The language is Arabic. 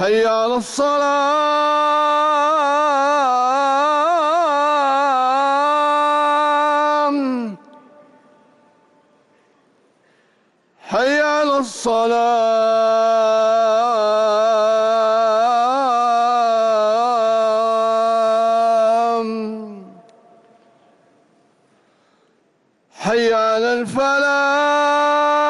حي على الصلاة. حي على الصلاة. حي على الفلاح.